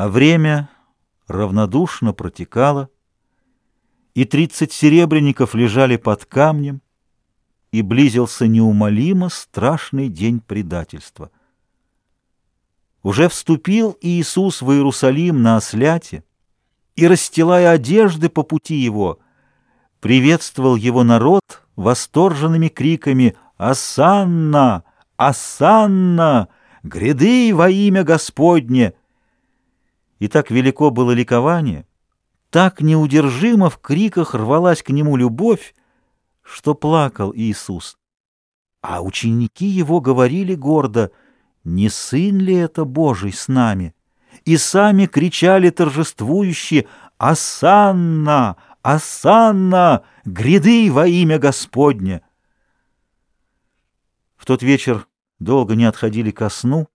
А время равнодушно протекало, и тридцать серебряников лежали под камнем, и близился неумолимо страшный день предательства. Уже вступил Иисус в Иерусалим на осляте, и, расстилая одежды по пути его, приветствовал его народ восторженными криками «Асанна! Асанна! Гряды во имя Господне!» И так велико было ликование, так неудержимо в криках рвалась к нему любовь, что плакал Иисус. А ученики его говорили гордо, «Не сын ли это Божий с нами?» И сами кричали торжествующе, «Асанна! Асанна! Гряды во имя Господне!» В тот вечер долго не отходили ко сну,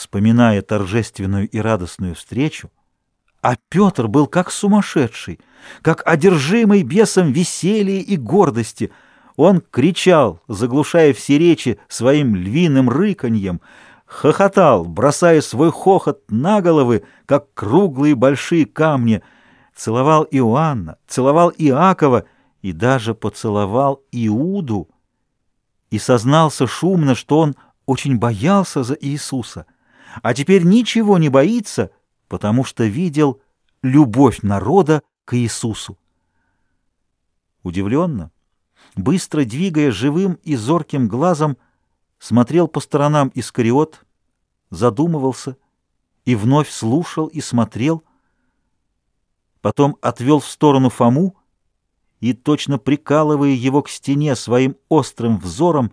вспоминая торжественную и радостную встречу, а Петр был как сумасшедший, как одержимый бесом веселья и гордости. Он кричал, заглушая все речи своим львиным рыканьем, хохотал, бросая свой хохот на головы, как круглые большие камни, целовал Иоанна, целовал Иакова и даже поцеловал Иуду, и сознался шумно, что он очень боялся за Иисуса, а теперь ничего не боится — потому что видел любовь народа к Иисусу. Удивленно, быстро двигая живым и зорким глазом, смотрел по сторонам Искариот, задумывался и вновь слушал и смотрел, потом отвел в сторону Фому и, точно прикалывая его к стене своим острым взором,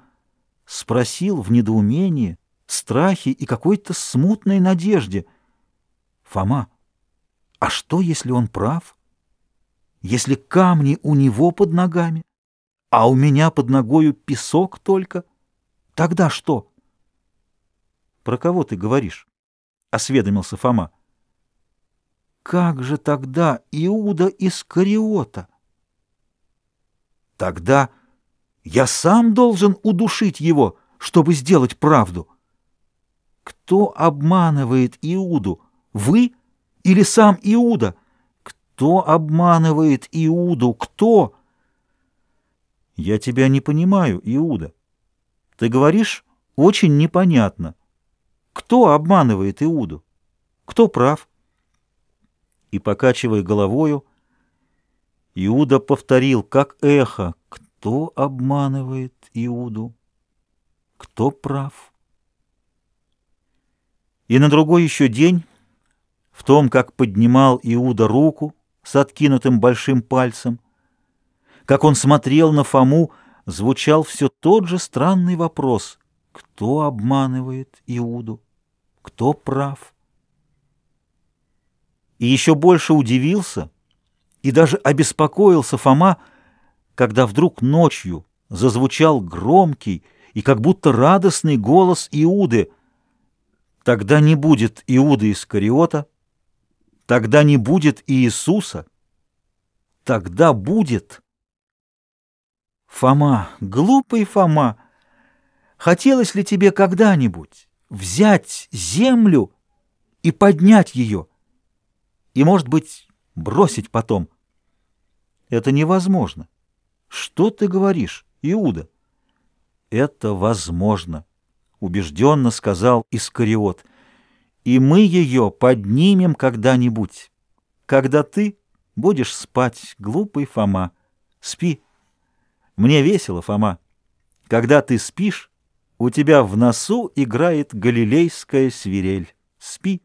спросил в недоумении, страхе и какой-то смутной надежде — Фома, а что, если он прав? Если камни у него под ногами, а у меня под ногою песок только, тогда что? Про кого ты говоришь? — осведомился Фома. Как же тогда Иуда Искариота? Тогда я сам должен удушить его, чтобы сделать правду. Кто обманывает Иуду? Вы или сам Иуда? Кто обманывает Иуду? Кто? Я тебя не понимаю, Иуда. Ты говоришь очень непонятно. Кто обманывает Иуду? Кто прав? И, покачивая головою, Иуда повторил, как эхо, кто обманывает Иуду? Кто прав? И на другой еще день в том, как поднимал Иуда руку с откинутым большим пальцем, как он смотрел на Фому, звучал все тот же странный вопрос «Кто обманывает Иуду? Кто прав?» И еще больше удивился и даже обеспокоился Фома, когда вдруг ночью зазвучал громкий и как будто радостный голос Иуды. Тогда не будет Иуды Искариота, Тогда не будет Иисуса. Тогда будет... Фома, глупый Фома, хотелось ли тебе когда-нибудь взять землю и поднять ее, и, может быть, бросить потом? Это невозможно. Что ты говоришь, Иуда? Это возможно, убежденно сказал Искариот — и мы ее поднимем когда-нибудь, когда ты будешь спать, глупый Фома. Спи. Мне весело, Фома. Когда ты спишь, у тебя в носу играет галилейская свирель. Спи.